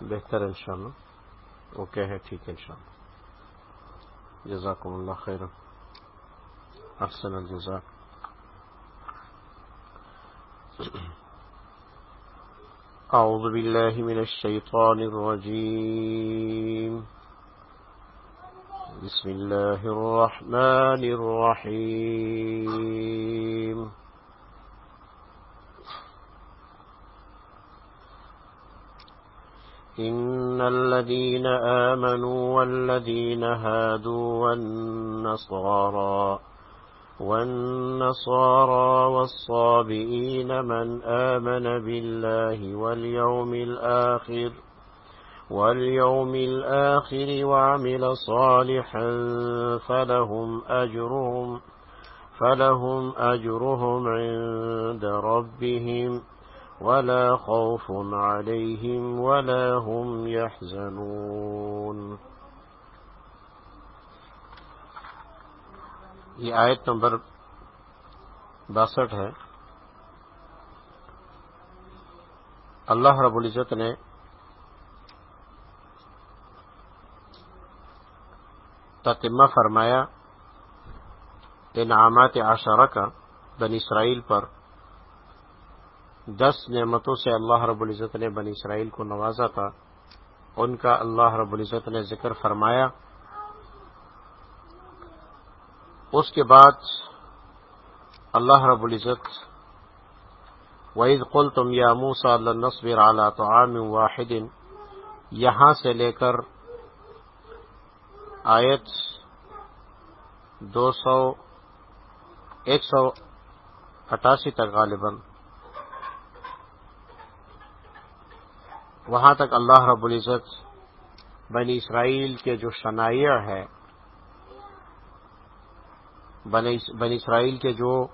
بہتر ان شاء اوکے ہے ٹھیک ہے ان شاء اللہ جزاکم اللہ خیر احسن الجزا أعوذ بالله من الشيطان الرجيم بسم الله الرحمن الرحيم إن الذين آمنوا والذين هادوا والنصارى والنصارى والصابئين من آمن بالله واليوم الآخر واليوم الآخر وعمل صالحا فلهم أجرهم فلهم أجرهم عند ربهم ولا خوف عليهم ولا هم يحزنون. یہ آیت نمبر باسٹھ ہے۔ اللہ رب العزت نے تتمہ فرمایا، انعامات عشرہ کا بن اسرائیل پر دس نعمتوں سے اللہ رب العزت نے بن اسرائیل کو نوازا تھا۔ ان کا اللہ رب العزت نے ذکر فرمایا۔ اس کے بعد اللہ رب العزت وعید قل تم یا موسا نصبر اعلیٰ تو عام واحد۔ یہاں سے لے کر آیت دو سو، ایک سو اٹھاسی تک غالباً۔ وہاں تک اللہ رب العزت بنی اسرائیل کے جو شنائع ہے بنی اسرائیل کے جو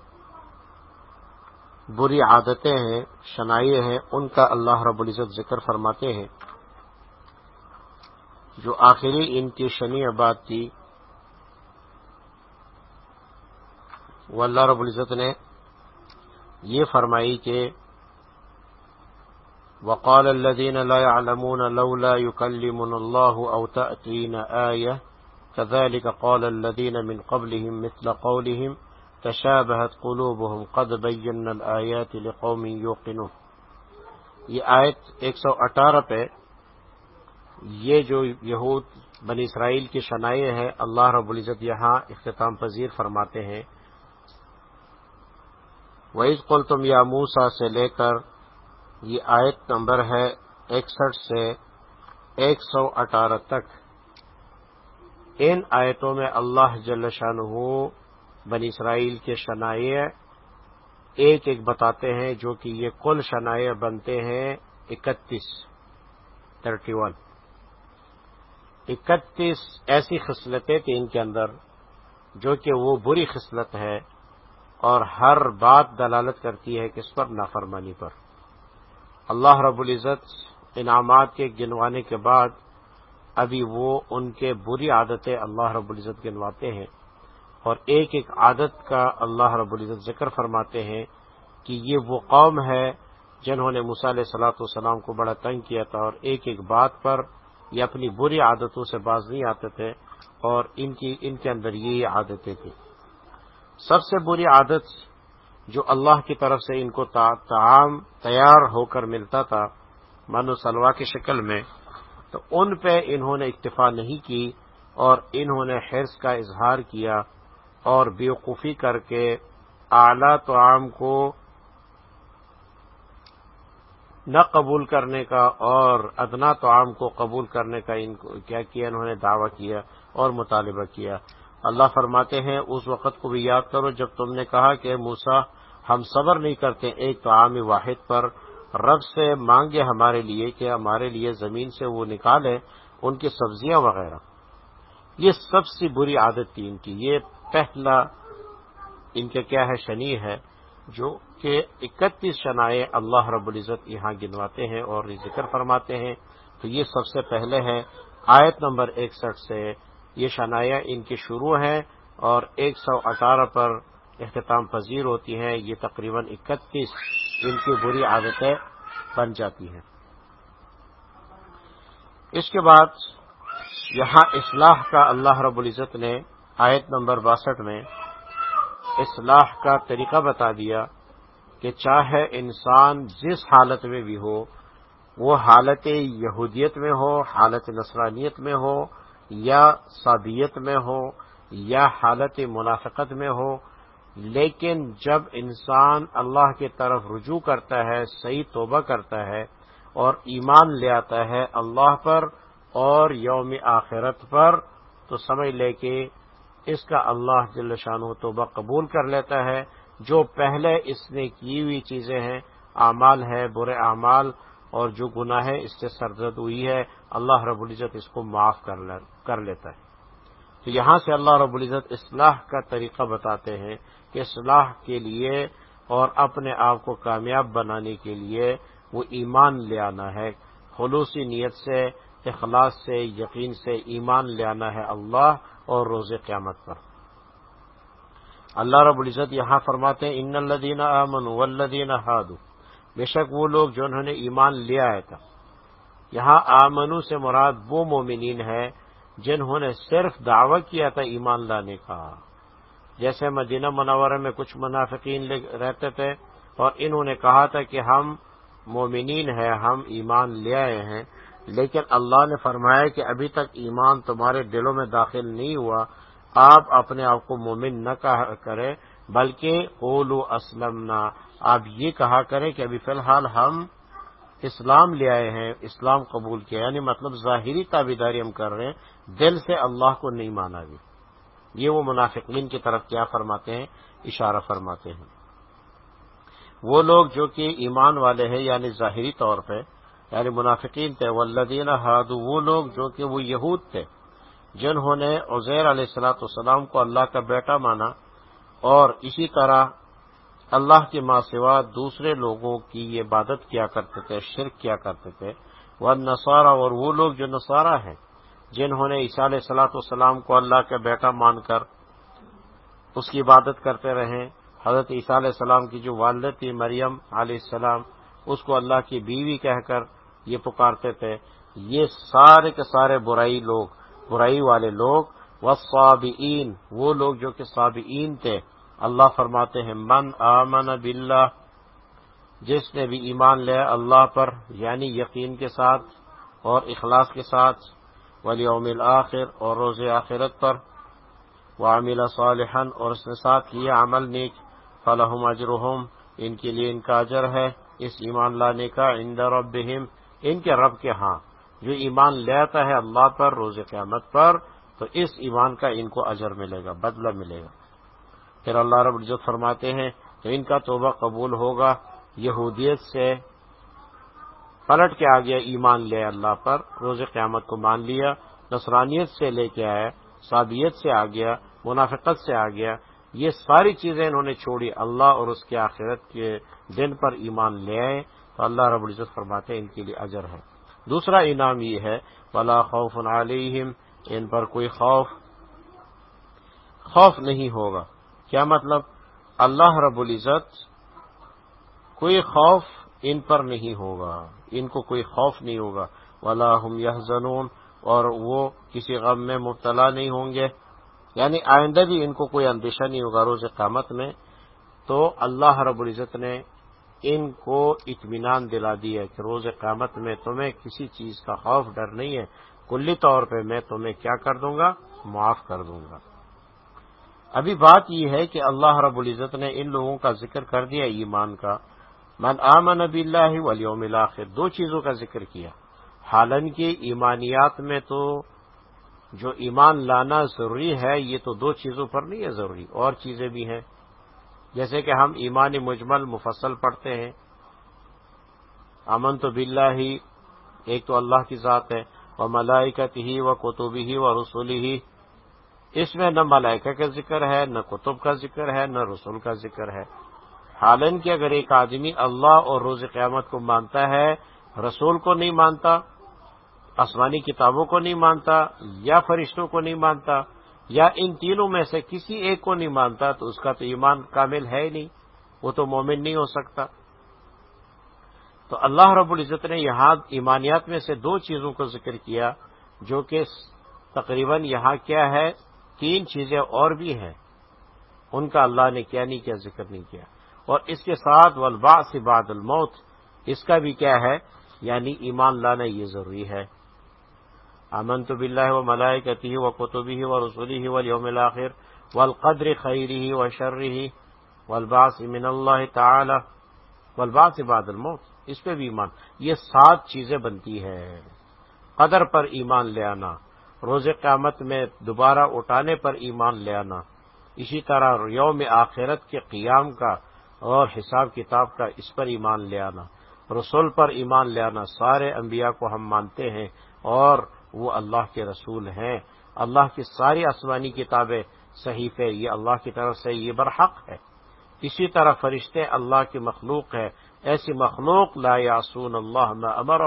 بری عادتیں ہیں، شنائع ہیں، ان کا اللہ رب العزت ذکر فرماتے ہیں۔ جو آخری ان کی شنی بات تھی، وہ اللہ رب العزت نے یہ فرمائی کہ وقال الذين لا يعلمون لولا يكلمنا الله أو تأتينا آية كذلك قال الذين من قبلهم مثل قولهم تشابهت قلوبهم قد بينا الآيات لقوم يوقنون. یہ آیت ایک سو اٹھارہ پہ یہ جو یہود بنی اسرائیل کی شنائع ہے اللہ رب العزت یہاں اختتام پذیر فرماتے ہیں۔ وعید قل تم یا موسا سے لے کر یہ آیت نمبر ہے اکسٹھ سے ایک سو اٹھارہ تک۔ ان آیتوں میں اللہ جل شاہ بنی اسرائیل کے شنائع ایک ایک بتاتے ہیں، جو کہ یہ کل شنائع بنتے ہیں اکتیس تھرٹی ون۔ اکتیس ایسی خصلتیں تھیں ان کے اندر، جو کہ وہ بری خصلت ہے اور ہر بات دلالت کرتی ہے کس پر؟ نافرمانی پر۔ اللہ رب العزت انعامات کے گنوانے کے بعد ابھی وہ ان کے بری عادتیں اللہ رب العزت گنواتے ہیں اور ایک ایک عادت کا اللہ رب العزت ذکر فرماتے ہیں کہ یہ وہ قوم ہے جنہوں نے مثال صلاح والسلام کو بڑا تنگ کیا تھا اور ایک ایک بات پر یہ اپنی بری عادتوں سے باز نہیں آتے تھے اور ان کی، ان کے اندر یہ عادتیں تھیں۔ سب سے بری عادت جو اللہ کی طرف سے ان کو تعام تیار ہو کر ملتا تھا منو سلوا کی شکل میں، تو ان پہ انہوں نے اکتفا نہیں کی اور انہوں نے حرص کا اظہار کیا اور بیوقوفی کر کے اعلی تعام کو نہ قبول کرنے کا اور ادنا تعام کو قبول کرنے کا ان کو کیا کیا، انہوں نے دعویٰ کیا اور مطالبہ کیا۔ اللہ فرماتے ہیں، اس وقت کو بھی یاد کرو جب تم نے کہا کہ موسا ہم صبر نہیں کرتے ایک تو عام واحد پر، رب سے مانگے ہمارے لیے کہ ہمارے لیے زمین سے وہ نکالے، ان کی سبزیاں وغیرہ۔ یہ سب سے بری عادت تھی ان کی۔ یہ پہلا ان کا کیا ہے، شنی ہے، جو کہ اکتیس شنائے اللہ رب العزت یہاں گنواتے ہیں اور ذکر فرماتے ہیں۔ تو یہ سب سے پہلے ہے۔ آیت نمبر اکسٹھ سے یہ شنایہ ان کی شروع ہے اور ایک سو اٹھارہ پر اختتام پذیر ہوتی ہیں یہ تقریباً اکتیس ان کی بری عادتیں بن جاتی ہیں۔ اس کے بعد یہاں اصلاح کا اللہ رب العزت نے آیت نمبر باسٹھ میں اصلاح کا طریقہ بتا دیا کہ چاہے انسان جس حالت میں بھی ہو، وہ حالت یہودیت میں ہو، حالت نصرانیت میں ہو یا سادیت میں ہو یا حالت منافقت میں ہو لیکن جب انسان اللہ کی طرف رجوع کرتا ہے، صحیح توبہ کرتا ہے اور ایمان لے آتا ہے اللہ پر اور یوم آخرت پر، تو سمجھ لے کہ اس کا اللہ جل شان توبہ قبول کر لیتا ہے۔ جو پہلے اس نے کی ہوئی چیزیں ہیں، اعمال ہے، برے اعمال اور جو گناہ ہے اس سے سرزد ہوئی ہے۔ اللہ رب العزت اس کو معاف کر لیتا ہے۔ تو یہاں سے اللہ رب العزت اصلاح کا طریقہ بتاتے ہیں کہ اصلاح کے لیے اور اپنے آپ کو کامیاب بنانے کے لیے وہ ایمان لے آنا ہے۔ خلوصی نیت سے، اخلاص سے، یقین سے ایمان لے آنا ہے اللہ اور روز قیامت پر۔ اللہ رب العزت یہاں فرماتے ہیں، ان الدین امن ولدین ہادو بے شک وہ لوگ جو انہوں نے ایمان لیا آیا تھا۔ یہاں آمنو سے مراد وہ مومنین ہے جنہوں نے صرف دعوی کیا تھا ایمان لانے کا۔ جیسے مدینہ منورہ میں کچھ منافقین رہتے تھے اور انہوں نے کہا تھا کہ ہم مومنین ہیں، ہم ایمان لے آئے ہیں، لیکن اللہ نے فرمایا کہ ابھی تک ایمان تمہارے دلوں میں داخل نہیں ہوا۔ آپ اپنے آپ کو مومن نہ کہا کریں، بلکہ اولو اسلم آپ یہ کہا کریں کہ ابھی فی الحال ہم اسلام لے آئے ہیں، اسلام قبول کیا یعنی مطلب ظاہری تابیداری ہم کر رہے ہیں، دل سے اللہ کو نہیں مانا بھی۔ یہ وہ منافقین کی طرف کیا فرماتے ہیں؟ اشارہ فرماتے ہیں۔ وہ لوگ جو کہ ایمان والے ہیں یعنی ظاہری طور پہ یعنی منافقین تھے، والذین ہادو، وہ لوگ جو کہ وہ یہود تھے، جنہوں نے عزیر علیہ السلاۃ والسلام کو اللہ کا بیٹا مانا اور اسی طرح اللہ کے ماں سوا دوسرے لوگوں کی یہ عبادت کیا کرتے تھے، شرک کیا کرتے تھے۔ وہ نصارہ اور وہ لوگ جو نصارہ ہیں، جنہوں نے عیسیٰ علیہ سلاۃ والسلام کو اللہ کا بیٹا مان کر اس کی عبادت کرتے رہے، حضرت عیسیٰ علیہ السلام کی جو والد تھی، مریم علیہ السلام، اس کو اللہ کی بیوی کہہ کر یہ پکارتے تھے۔ یہ سارے کے سارے برائی لوگ، برائی والے لوگ و وہ لوگ جو کہ صابئین تھے۔ اللہ فرماتے ہیں، من آمن باللہ جس نے بھی ایمان لیا اللہ پر یعنی یقین کے ساتھ اور اخلاص کے ساتھ ولیوم الآخر اور روز آخرت پر۔ وعمل صالحا اور اس نے ساتھ کیا عمل نیک۔ فلحم اجرحم ان کے لیے ان کا اجر ہے۔ اس ایمان لانے کا عند ربہم، ان کے رب کے ہاں۔ جو ایمان لیتا ہے اللہ پر روز قیامت پر، تو اس ایمان کا ان کو اجر ملے گا، بدلہ ملے گا۔ پھر اللہ رب العزت فرماتے ہیں تو ان کا توبہ قبول ہوگا۔ یہودیت سے پلٹ کے آ گیا ایمان لے اللہ پر، روز قیامت کو مان لیا۔ نصرانیت سے لے کے آیا سابیت سے آ گیا، منافقت سے آ گیا۔ یہ ساری چیزیں انہوں نے چھوڑی، اللہ اور اس کے آخرت کے دن پر ایمان لے آئے۔ تو اللہ رب العزت فرماتے ہیں ان کے لیے اجر ہے۔ دوسرا انعام یہ ہے، ولا خوف علیہم ان پر کوئی خوف خوف نہیں ہوگا۔ کیا مطلب؟ اللہ رب العزت کوئی خوف ان پر نہیں ہوگا، ان کو کوئی خوف نہیں ہوگا۔ ولا ہم یہ اور وہ کسی غم میں مبتلا نہیں ہوں گے۔ یعنی آئندہ بھی ان کو کوئی اندیشہ نہیں ہوگا روز قامت میں۔ تو اللہ رب العزت نے ان کو اطمینان دلا دیا کہ روز قیامت میں تمہیں کسی چیز کا خوف، ڈر نہیں ہے۔ کلی طور پہ میں تمہیں کیا کر دوں گا؟ معاف کر دوں گا۔ ابھی بات یہ ہے کہ اللہ رب العزت نے ان لوگوں کا ذکر کر دیا ایمان کا۔ من آمن نبی اللہ ولیوم الاخر، دو چیزوں کا ذکر کیا۔ حالانکہ ایمانیات میں تو جو ایمان لانا ضروری ہے، یہ تو دو چیزوں پر نہیں ہے ضروری، اور چیزیں بھی ہیں۔ جیسے کہ ہم ایمان مجمل مفصل پڑھتے ہیں۔ امن تو بلّہ ہی ایک تو اللہ کی ذات ہے وہ ملائکت ہی و کتبی ہی و رسولی ہی اس میں نہ ملائکہ کا ذکر ہے، نہ کتب کا ذکر ہے، نہ رسول کا ذکر ہے۔ حالانکہ اگر ایک آدمی اللہ اور روز قیامت کو مانتا ہے، رسول کو نہیں مانتا، آسمانی کتابوں کو نہیں مانتا، یا فرشتوں کو نہیں مانتا، یا ان تینوں میں سے کسی ایک کو نہیں مانتا، تو اس کا تو ایمان کامل ہے ہی نہیں۔ وہ تو مومن نہیں ہو سکتا۔ تو اللہ رب العزت نے یہاں ایمانیات میں سے دو چیزوں کو ذکر کیا، جو کہ تقریباً یہاں کیا ہے تین چیزیں اور بھی ہیں۔ ان کا اللہ نے کیا نہیں کیا، ذکر نہیں کیا۔ اور اس کے ساتھ ولبا سے بعد الموت، اس کا بھی کیا ہے؟ یعنی ایمان لانا یہ ضروری ہے۔ امن تو بلّہ و ملائے کہتی و قطبی و رسولی ہی و یوم الآخر و القدر خیری ہی و شرری ولباس امن اللہ تعالی ولباس بعد الموت، اس پہ بھی ایمان۔ یہ سات چیزیں بنتی ہے قدر پر ایمان لے آنا۔ روز قیامت میں دوبارہ اٹھانے پر ایمان لے آنا۔ اسی طرح یوم آخرت کے قیام کا اور حساب کتاب کا اس پر ایمان لے آنا۔ رسول پر ایمان لے آنا۔ سارے انبیاء کو ہم مانتے ہیں اور وہ اللہ کے رسول ہیں۔ اللہ کی ساری آسمانی کتابیں صحیفے یہ اللہ کی طرف سے یہ برحق ہے۔ اسی طرح فرشتے اللہ کی مخلوق ہے ایسی مخلوق لا یاسون اللہ میں امر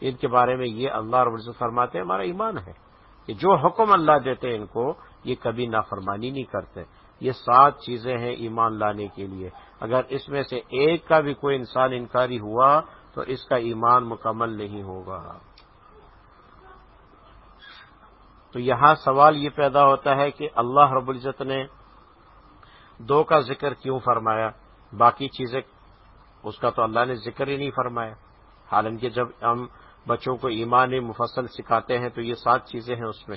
ان کے بارے میں یہ اللہ رب العزت فرماتے ہیں، ہمارا ایمان ہے۔ کہ جو حکم اللہ دیتے ان کو، یہ کبھی نافرمانی نہیں کرتے۔ یہ سات چیزیں ہیں ایمان لانے کے لیے۔ اگر اس میں سے ایک کا بھی کوئی انسان انکاری ہوا، تو اس کا ایمان مکمل نہیں ہوگا۔ تو یہاں سوال یہ پیدا ہوتا ہے کہ اللہ رب العزت نے دو کا ذکر کیوں فرمایا؟ باقی چیزیں، اس کا تو اللہ نے ذکر ہی نہیں فرمایا۔ حالانکہ جب ہم بچوں کو ایمان مفصل سکھاتے ہیں تو یہ سات چیزیں ہیں اس میں۔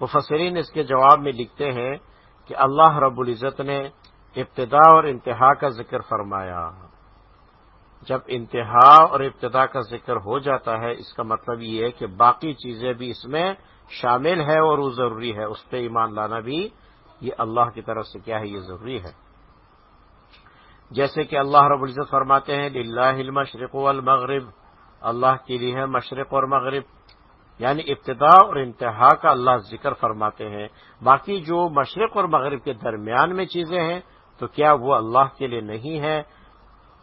مفسرین اس کے جواب میں لکھتے ہیں کہ اللہ رب العزت نے ابتدا اور انتہا کا ذکر فرمایا۔ جب انتہا اور ابتدا کا ذکر ہو جاتا ہے، اس کا مطلب یہ ہے کہ باقی چیزیں بھی اس میں شامل ہے اور وہ ضروری ہے۔ اس پہ ایمان لانا بھی یہ اللہ کی طرف سے کیا ہے، یہ ضروری ہے۔ جیسے کہ اللہ رب العزت فرماتے ہیں اللہ المشرق والمغرب اللہ کے لیے ہے مشرق اور مغرب۔ یعنی ابتدا اور انتہا کا اللہ ذکر فرماتے ہیں۔ باقی جو مشرق اور مغرب کے درمیان میں چیزیں ہیں، تو کیا وہ اللہ کے لیے نہیں ہے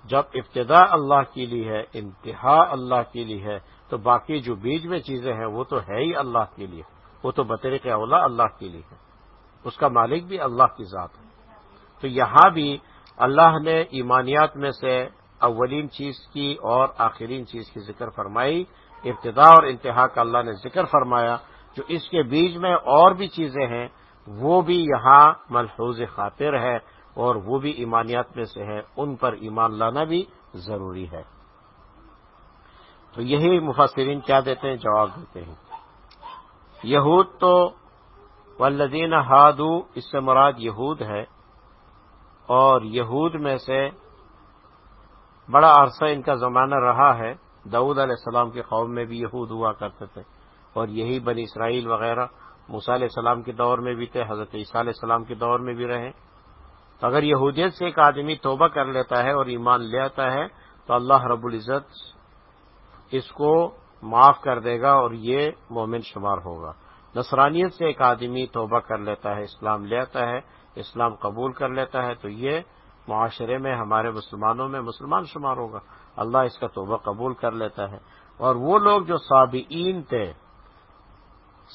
جب ابتدا اللہ کے لیے ہے، انتہا اللہ کے لیے ہے، تو باقی جو بیچ میں چیزیں ہیں، وہ تو ہے ہی اللہ کے لیے۔ وہ تو بطریق اولا اللہ کے لیے ہے۔ اس کا مالک بھی اللہ کی ذات ہے۔ تو یہاں بھی اللہ نے ایمانیات میں سے اولین چیز کی اور آخرین چیز کی ذکر فرمائی۔ ابتدا اور انتہا کا اللہ نے ذکر فرمایا۔ جو اس کے بیچ میں اور بھی چیزیں ہیں، وہ بھی یہاں ملحوظ خاطر ہے اور وہ بھی ایمانیات میں سے ہے ان پر ایمان لانا بھی ضروری ہے۔ تو یہی مفسرین کیا دیتے ہیں؟ جواب دیتے ہیں۔ یہود تو والذین ہادو، اس سے مراد یہود ہے۔ اور یہود میں سے بڑا عرصہ ان کا زمانہ رہا ہے دعود علیہ السلام کے قوم میں بھی یہود ہوا کرتے تھے۔ اور یہی بنی اسرائیل وغیرہ موسیٰ علیہ السلام کے دور میں بھی تھے، حضرت عیسیٰ علیہ السلام کے دور میں بھی رہے۔ تو اگر یہودیت سے ایک آدمی توبہ کر لیتا ہے اور ایمان لے آتا ہے، تو اللہ رب العزت اس کو معاف کر دے گا اور یہ مومن شمار ہوگا۔ نصرانیت سے ایک آدمی توبہ کر لیتا ہے، اسلام لے آتا ہے، اسلام قبول کر لیتا ہے، تو یہ معاشرے میں، ہمارے مسلمانوں میں مسلمان شمار ہوگا۔ اللہ اس کا توبہ قبول کر لیتا ہے۔ اور وہ لوگ جو صابئین تھے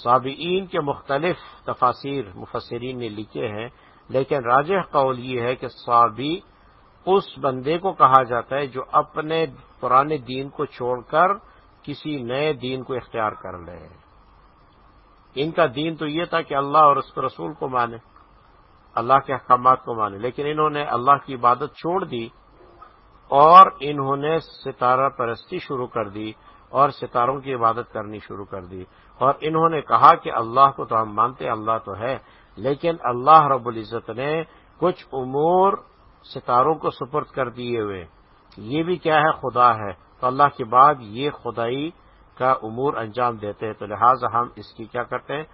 صابئین کے مختلف تفاصیر مفسرین نے لکھے ہیں، لیکن راجہ قول یہ ہے کہ صابی اس بندے کو کہا جاتا ہے جو اپنے پرانے دین کو چھوڑ کر کسی نئے دین کو اختیار کر لے۔ ان کا دین تو یہ تھا کہ اللہ اور اس کے رسول کو مانے۔ اللہ کے احکامات کو مانے۔ لیکن انہوں نے اللہ کی عبادت چھوڑ دی اور انہوں نے ستارہ پرستی شروع کر دی اور ستاروں کی عبادت کرنی شروع کر دی۔ اور انہوں نے کہا کہ اللہ کو تو ہم مانتے، اللہ تو ہے، لیکن اللہ رب العزت نے کچھ امور ستاروں کو سپرد کر دیے ہوئے۔ یہ بھی کیا ہے؟ خدا ہے۔ تو اللہ کے بعد یہ خدائی کا امور انجام دیتے ہیں۔ تو لہٰذا ہم اس کی کیا کرتے ہیں؟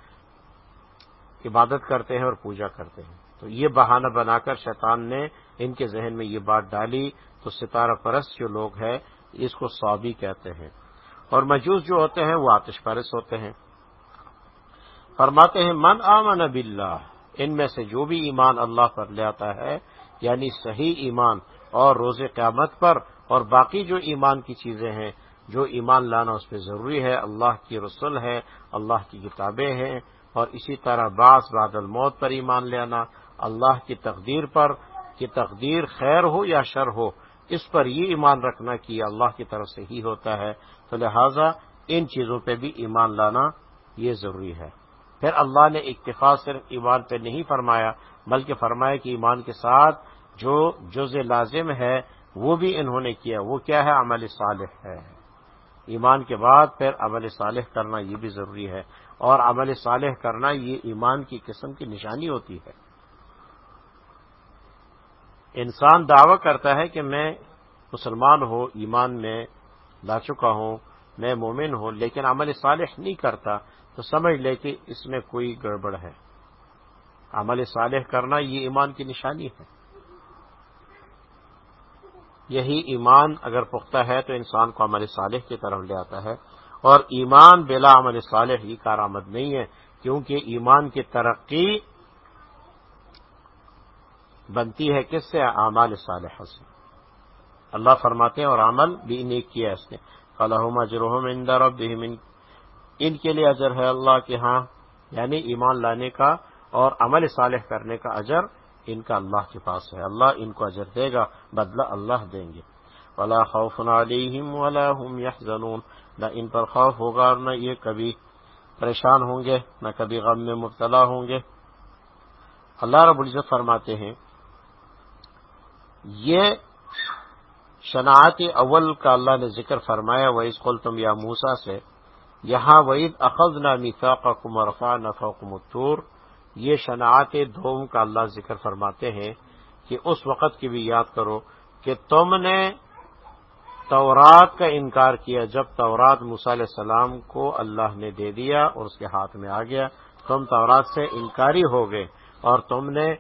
عبادت کرتے ہیں اور پوجا کرتے ہیں۔ تو یہ بہانہ بنا کر شیطان نے ان کے ذہن میں یہ بات ڈالی، تو ستارہ پرست جو لوگ ہیں، اس کو سعودی کہتے ہیں۔ اور مجوس جو ہوتے ہیں، وہ آتش پرست ہوتے ہیں۔ فرماتے ہیں، من آمن باللہ ان میں سے جو بھی ایمان اللہ پر لے آتا ہے یعنی صحیح ایمان اور روز قیامت پر، اور باقی جو ایمان کی چیزیں ہیں، جو ایمان لانا اس پہ ضروری ہے، اللہ کی رسول ہے، اللہ کی کتابیں ہیں، اور اسی طرح بعض بعد الموت پر ایمان لینا اللہ کی تقدیر پر کہ تقدیر خیر ہو یا شر ہو، اس پر یہ ایمان رکھنا کہ اللہ کی طرف سے ہی ہوتا ہے۔ تو لہذا ان چیزوں پہ بھی ایمان لانا یہ ضروری ہے۔ پھر اللہ نے اکتفا صرف ایمان پہ نہیں فرمایا، بلکہ فرمایا کہ ایمان کے ساتھ جو جز لازم ہے وہ بھی انہوں نے کیا۔ وہ کیا ہے؟ عمل صالح ہے۔ ایمان کے بعد پھر عمل صالح کرنا یہ بھی ضروری ہے۔ اور عمل صالح کرنا یہ ایمان کی قسم کی نشانی ہوتی ہے۔ انسان دعوی کرتا ہے کہ میں مسلمان ہو ایمان میں لا چکا ہوں، میں مومن ہوں، لیکن عمل صالح نہیں کرتا، تو سمجھ لے کہ اس میں کوئی گڑبڑ ہے۔ عمل صالح کرنا یہ ایمان کی نشانی ہے۔ یہی ایمان اگر پختہ ہے تو انسان کو عمل صالح کی طرف لے آتا ہے۔ اور ایمان بلا عمل صالح یہ کارآمد نہیں ہے، کیونکہ ایمان کی ترقی بنتی ہے کس سے؟ اعمال صالح سے۔ اللہ فرماتے ہیں اور عمل بھی نیک کیا اس نے۔ فلاحم اجرحم اندر ان کے لیے اجر ہے اللہ کے ہاں یعنی ایمان لانے کا اور عمل صالح کرنے کا اجر ان کا اللہ کے پاس ہے۔ اللہ ان کو اجر دے گا، بدلہ اللہ دیں گے۔ ولا خوف علیہم ولا هم يحزنون۔ نہ ان پر خوف ہوگا اور نہ یہ کبھی پریشان ہوں گے، نہ کبھی غم میں مبتلا ہوں گے۔ اللہ رب العزت فرماتے ہیں یہ شناعت اول کا اللہ نے ذکر فرمایا وہ اس تم یا موسا سے، یہاں وعید اخذ نہ نفا کا کمرفا نفا یہ شناعت دوم کا اللہ ذکر فرماتے ہیں کہ اس وقت کی بھی یاد کرو کہ تم نے تورات کا انکار کیا جب تورات علیہ السلام کو اللہ نے دے دیا اور اس کے ہاتھ میں آ گیا۔ تم تورات سے انکاری ہو گئے اور تم نے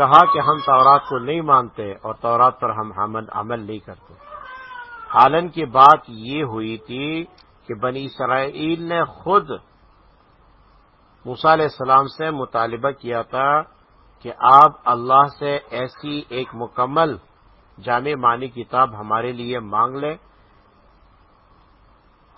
کہا کہ ہم تورات کو نہیں مانتے اور تورات پر ہم عمل نہیں کرتے۔ حالن کی بات یہ ہوئی تھی کہ بنی اسرائیل نے خود علیہ السلام سے مطالبہ کیا تھا کہ آپ اللہ سے ایسی ایک مکمل جامع معنی کتاب ہمارے لیے مانگ لیں۔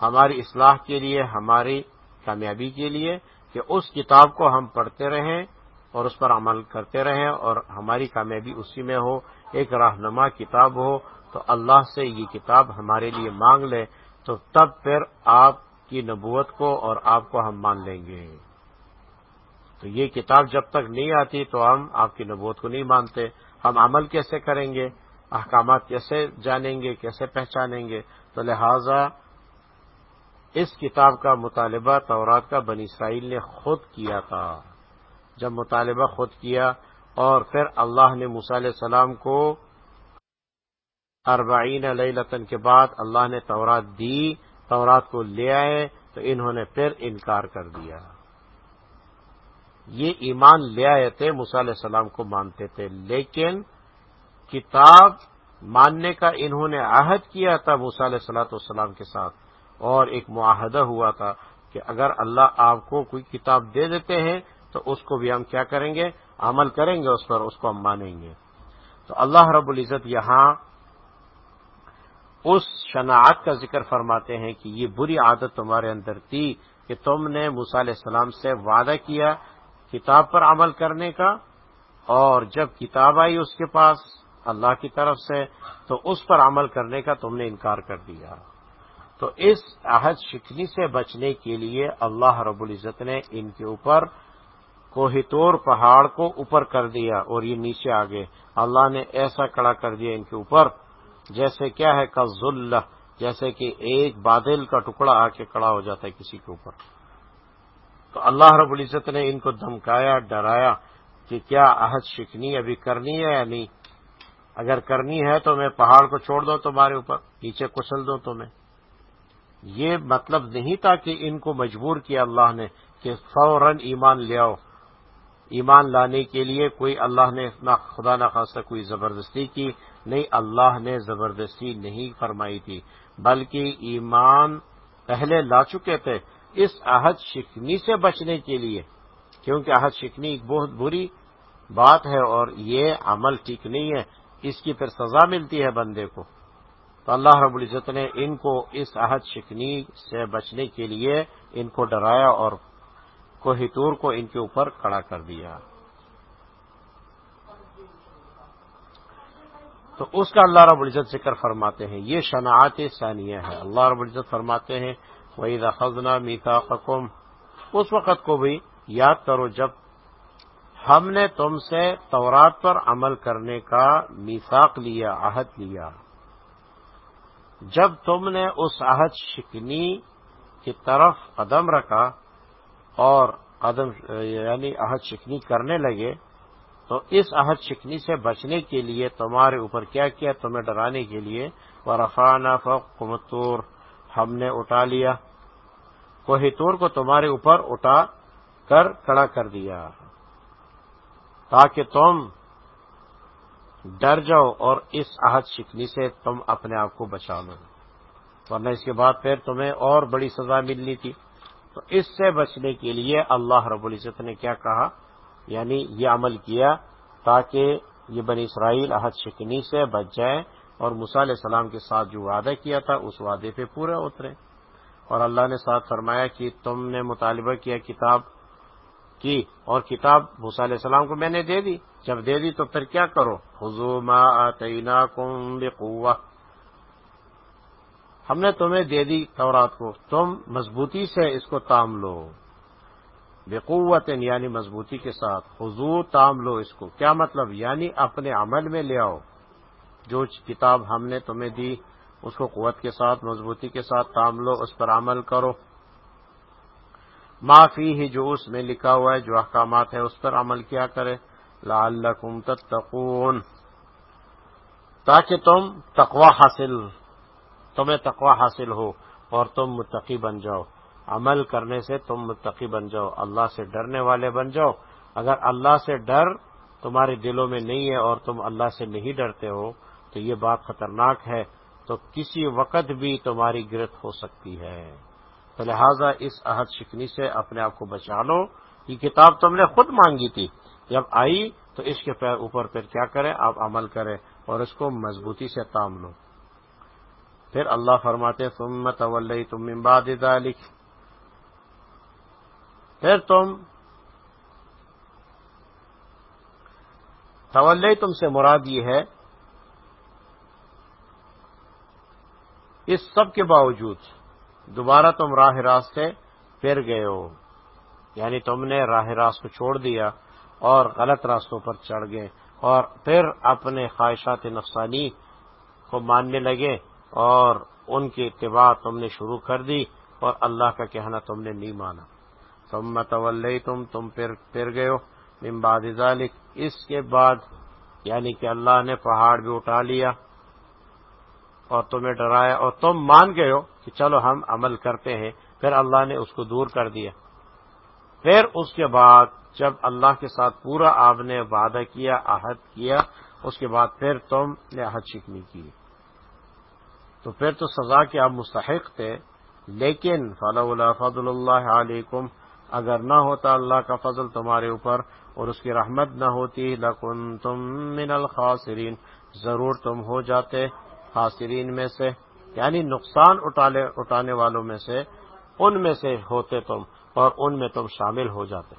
ہماری اصلاح کے لیے، ہماری کامیابی کے لیے کہ اس کتاب کو ہم پڑھتے رہیں۔ اور اس پر عمل کرتے رہیں اور ہماری کامیابی اسی میں ہو، ایک رہنما کتاب ہو، تو اللہ سے یہ کتاب ہمارے لیے مانگ لے، تو تب پھر آپ کی نبوت کو اور آپ کو ہم مان لیں گے۔ تو یہ کتاب جب تک نہیں آتی تو ہم آپ کی نبوت کو نہیں مانتے۔ ہم عمل کیسے کریں گے؟ احکامات کیسے جانیں گے؟ کیسے پہچانیں گے؟ تو لہذا اس کتاب کا مطالبہ تورات کا بنی اسرائیل نے خود کیا تھا۔ جب مطالبہ خود کیا اور پھر اللہ نے علیہ السلام کو اربعین علیہ لطن کے بعد اللہ نے تورات دی، تورات کو لے آئے تو انہوں نے پھر انکار کر دیا۔ یہ ایمان لے آئے تھے علیہ السلام کو مانتے تھے، لیکن کتاب ماننے کا انہوں نے عہد کیا تھا علیہ السلاۃ والسلام کے ساتھ۔ اور ایک معاہدہ ہوا تھا کہ اگر اللہ آپ کو کوئی کتاب دے دیتے ہیں تو اس کو بھی ہم کیا کریں گے؟ عمل کریں گے اس پر، اس کو ہم مانیں گے۔ تو اللہ رب العزت یہاں اس شناعت کا ذکر فرماتے ہیں کہ یہ بری عادت تمہارے اندر تھی کہ تم نے علیہ السلام سے وعدہ کیا کتاب پر عمل کرنے کا اور جب کتاب آئی اس کے پاس اللہ کی طرف سے تو اس پر عمل کرنے کا تم نے انکار کر دیا۔ تو اس عہد شکنی سے بچنے کے لیے اللہ رب العزت نے ان کے اوپر کوہتور پہاڑ کو اوپر کر دیا اور یہ نیچے آ گئے۔ اللہ نے ایسا کڑا کر دیا ان کے اوپر، جیسے کیا ہے، کا ذل جیسے کہ ایک بادل کا ٹکڑا آ کے کڑا ہو جاتا ہے کسی کے اوپر۔ تو اللہ رب العزت نے ان کو دھمکایا، ڈرایا کہ کیا عہد شکنی ابھی کرنی ہے یا نہیں؟ اگر کرنی ہے تو میں پہاڑ کو چھوڑ دو تمہارے اوپر، نیچے کچل دو تمہیں۔ یہ مطلب نہیں تھا کہ ان کو مجبور کیا اللہ نے کہ فوراً ایمان لے آؤ۔ ایمان لانے کے لیے کوئی اللہ نے خدا نہ خاصہ کوئی زبردستی کی، نہیں، اللہ نے زبردستی نہیں فرمائی تھی، بلکہ ایمان پہلے لا چکے تھے اس عہد شکنی سے بچنے کے لیے۔ کیونکہ عہد شکنی ایک بہت بری بات ہے اور یہ عمل ٹھیک نہیں ہے، اس کی پھر سزا ملتی ہے بندے کو۔ تو اللہ رب العزت نے ان کو اس عہد شکنی سے بچنے کے لیے ان کو ڈرایا اور کوہتور کو ان کے اوپر کھڑا کر دیا۔ تو اس کا اللہ رب العزت ذکر فرماتے ہیں، یہ شناعت ثانیہ ہے۔ اللہ رب العزت فرماتے ہیں وہی رخنا میتا اس وقت کو بھی یاد کرو جب ہم نے تم سے تورات پر عمل کرنے کا میساق لیا، عہد لیا۔ جب تم نے اس عہد شکنی کی طرف قدم رکھا اور قدم یعنی عہد شکنی کرنے لگے، تو اس عہد شکنی سے بچنے کے لیے تمہارے اوپر کیا کیا تمہیں ڈرانے کے لیے؟ وہ رفانہ فمتور ہم نے اٹھا لیا۔ کوہ تور کو تمہارے اوپر اٹھا کر کڑا کر دیا۔ تاکہ تم ڈر جاؤ اور اس عہد شکنی سے تم اپنے آپ کو بچا لو۔ ورنہ اس کے بعد پھر تمہیں اور بڑی سزا ملنی تھی۔ تو اس سے بچنے کے لیے اللہ رب العزت نے کیا کہا؟ یعنی یہ عمل کیا تاکہ یہ بنی اسرائیل عہد شکنی سے بچ جائے اور علیہ السلام کے ساتھ جو وعدہ کیا تھا، اس وعدے پہ پورا اترے اور اللہ نے ساتھ فرمایا کہ تم نے مطالبہ کیا کتاب کی اور کتاب علیہ السلام کو میں نے دے دی۔ جب دے دی تو پھر کیا کرو؟ ما آتینا کم بقوہ ہم نے تمہیں دے دی تورات کو، تم مضبوطی سے اس کو تام لو۔ بقوت یعنی مضبوطی کے ساتھ۔ حضور تام لو اس کو۔ کیا مطلب؟ یعنی اپنے عمل میں لے آؤ۔ جو کتاب ہم نے تمہیں دی، اس کو قوت کے ساتھ، مضبوطی کے ساتھ تام لو، اس پر عمل کرو۔ معافی ہی جو اس میں لکھا ہوا ہے، جو احکامات ہیں، اس پر عمل کیا کرے۔ لعلکم تتقون۔ تاکہ تم تقوی حاصل تمہیں تقوی حاصل ہو اور تم متقی بن جاؤ۔ عمل کرنے سے تم متقی بن جاؤ۔ اللہ سے ڈرنے والے بن جاؤ۔ اگر اللہ سے ڈر تمہارے دلوں میں نہیں ہے اور تم اللہ سے نہیں ڈرتے ہو، تو یہ بات خطرناک ہے۔ تو کسی وقت بھی تمہاری گرفت ہو سکتی ہے۔ تو لہٰذا اس عہد شکنی سے اپنے آپ کو بچا لو۔ یہ کتاب تم نے خود مانگی تھی۔ جب آئی تو اس کے اوپر پھر کیا کریں؟ آپ عمل کریں اور اس کو مضبوطی سے تام لو۔ پھر اللہ فرماتے تم متول تم امباد لکھ پھر تم طول تم سے مراد یہ ہے، اس سب کے باوجود دوبارہ تم راہ راست سے پھر گئے ہو۔ یعنی تم نے راہ راست کو چھوڑ دیا اور غلط راستوں پر چڑھ گئے اور پھر اپنے خواہشات نفسانی کو ماننے لگے۔ اور ان کی اتباع تم نے شروع کر دی اور اللہ کا کہنا تم نے نہیں مانا۔ تم متول تم تم پھر گئے۔ ہو بعد ذالک اس کے بعد یعنی کہ اللہ نے پہاڑ بھی اٹھا لیا اور تمہیں ڈرایا اور تم مان گئے ہو کہ چلو ہم عمل کرتے ہیں۔ پھر اللہ نے اس کو دور کر دیا۔ پھر اس کے بعد، جب اللہ کے ساتھ پورا آپ نے وعدہ کیا، عہد کیا، اس کے بعد پھر تم نے عہد شکنی کی۔ تو پھر تو سزا کے آپ مستحق تھے، لیکن فلاح فضل اللہ علیکم اگر نہ ہوتا اللہ کا فضل تمہارے اوپر اور اس کی رحمت نہ ہوتی لکن تم من الخاسرین ضرور تم ہو جاتے خاصرین میں سے یعنی نقصان اٹھانے والوں میں سے، ان میں سے ہوتے تم اور ان میں تم شامل ہو جاتے۔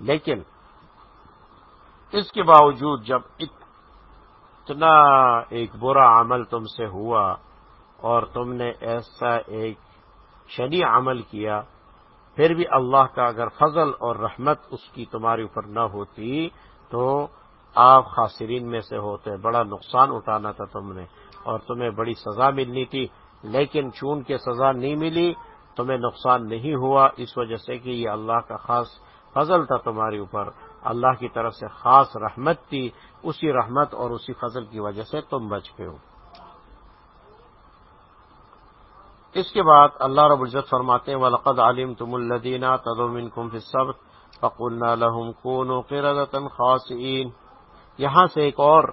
لیکن اس کے باوجود جب اتنا ایک برا عمل تم سے ہوا اور تم نے ایسا ایک شنی عمل کیا، پھر بھی اللہ کا اگر فضل اور رحمت اس کی تمہارے اوپر نہ ہوتی تو آپ خاصرین میں سے ہوتے، بڑا نقصان اٹھانا تھا تم نے اور تمہیں بڑی سزا ملنی تھی، لیکن چون کے سزا نہیں ملی، تمہیں نقصان نہیں ہوا، اس وجہ سے کہ یہ اللہ کا خاص فضل تھا تمہارے اوپر۔ اللہ کی طرف سے خاص رحمت تھی، اسی رحمت اور اسی فضل کی وجہ سے تم بچ گئے ہو۔ اس کے بعد اللہ رب العزت فرماتے ہیں، ولقد علیم تم الدینہ تدومن کم فصب فقول لہم کون و خاصین یہاں سے ایک اور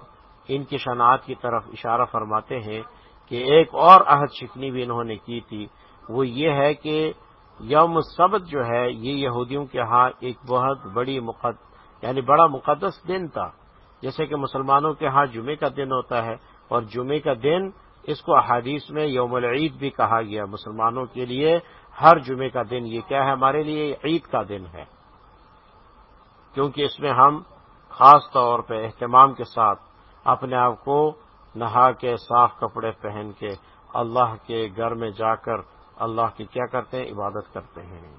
ان کی شناعت کی طرف اشارہ فرماتے ہیں کہ ایک اور عہد شکنی بھی انہوں نے کی تھی۔ وہ یہ ہے کہ یوم سبت جو ہے، یہ یہودیوں کے ہاں ایک بہت بڑی مقد یعنی بڑا مقدس دن تھا۔ جیسے کہ مسلمانوں کے ہاں جمعے کا دن ہوتا ہے اور جمعے کا دن اس کو احادیث میں یوم العید بھی کہا گیا مسلمانوں کے لیے ہر جمعے کا دن یہ کیا ہے؟ ہمارے لیے عید کا دن ہے۔ کیونکہ اس میں ہم خاص طور پہ اہتمام کے ساتھ اپنے آپ کو نہا کے صاف کپڑے پہن کے اللہ کے گھر میں جا کر اللہ کی کیا کرتے ہیں؟ عبادت کرتے ہیں۔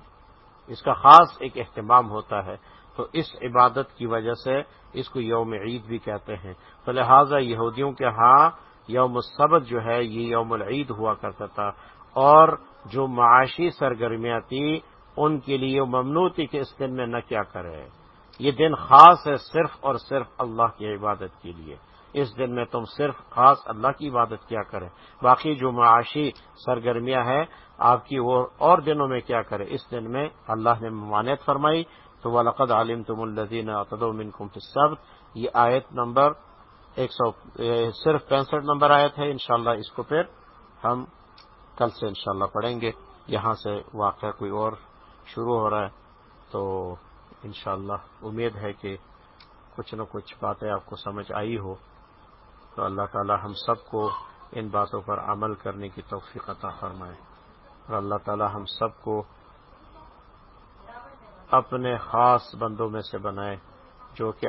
اس کا خاص ایک اہتمام ہوتا ہے۔ تو اس عبادت کی وجہ سے اس کو یوم عید بھی کہتے ہیں۔ تو لہٰذا یہودیوں کے ہاں یوم السبت جو ہے، یہ یوم العید ہوا کرتا تھا۔ اور جو معاشی سرگرمیاں تھیں، ان کے لیے ممنوع تھی کہ اس دن میں نہ کیا کرے۔ یہ دن خاص ہے صرف اور صرف اللہ کی عبادت کے لیے۔ اس دن میں تم صرف خاص اللہ کی عبادت کیا کرے۔ باقی جو معاشی سرگرمیاں ہیں، آپ کی وہ اور دنوں میں کیا کرے۔ اس دن میں اللہ نے ممانعت فرمائی۔ تو وہ عالم تم الدین اطدین سب یہ آیت نمبر ایک سو صرف پینسٹھ نمبر آیت ہے، انشاءاللہ اس کو پھر ہم کل سے انشاءاللہ پڑھیں گے۔ یہاں سے واقعہ کوئی اور شروع ہو رہا ہے، تو انشاءاللہ امید ہے کہ کچھ نہ کچھ باتیں آپ کو سمجھ آئی ہو۔ تو اللہ تعالی ہم سب کو ان باتوں پر عمل کرنے کی توفیق عطا فرمائے۔ اور اللہ تعالی ہم سب کو اپنے خاص بندوں میں سے بنائے، جو کہ